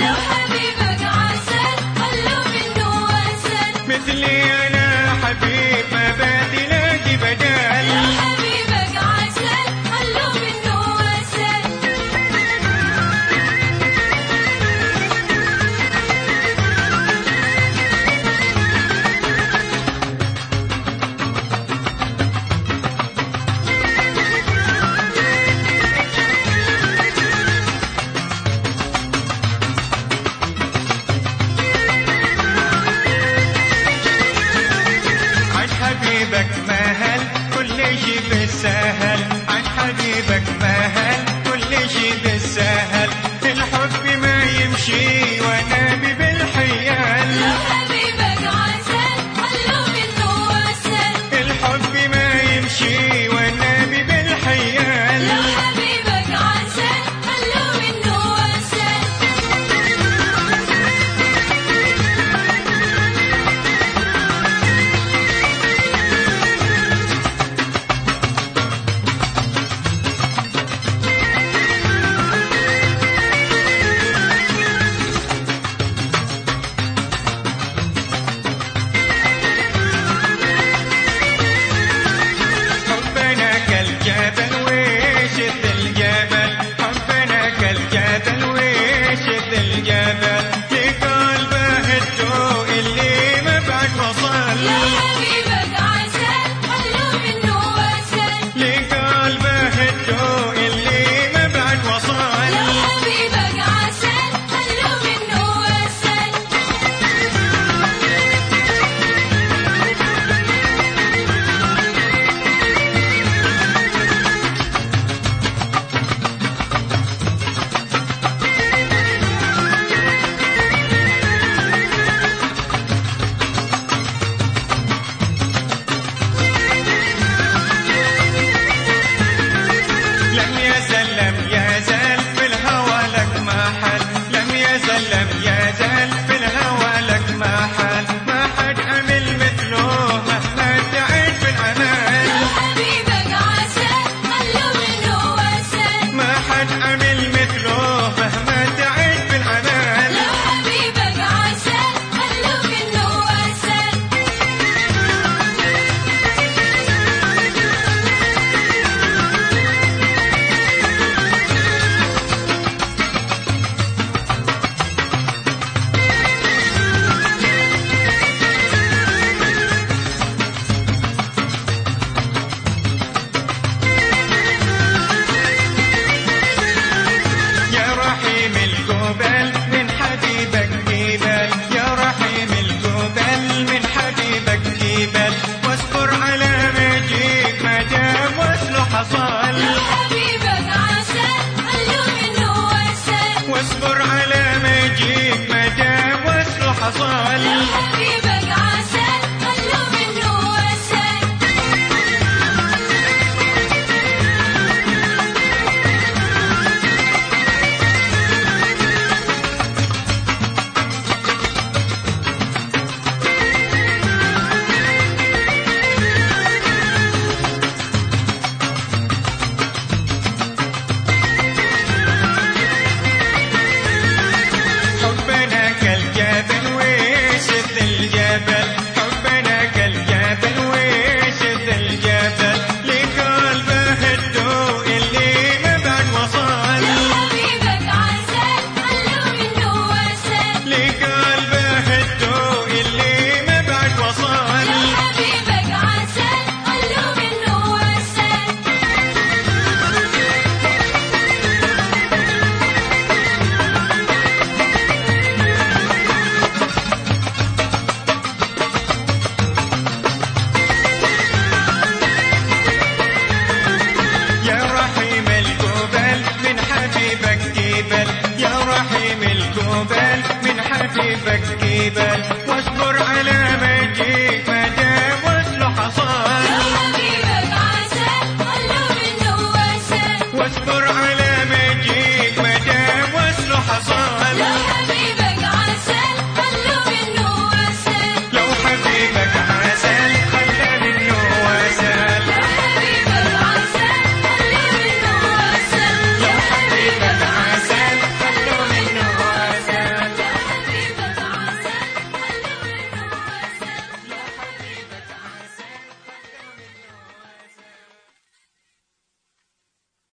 Hello. go. casual. Yeah.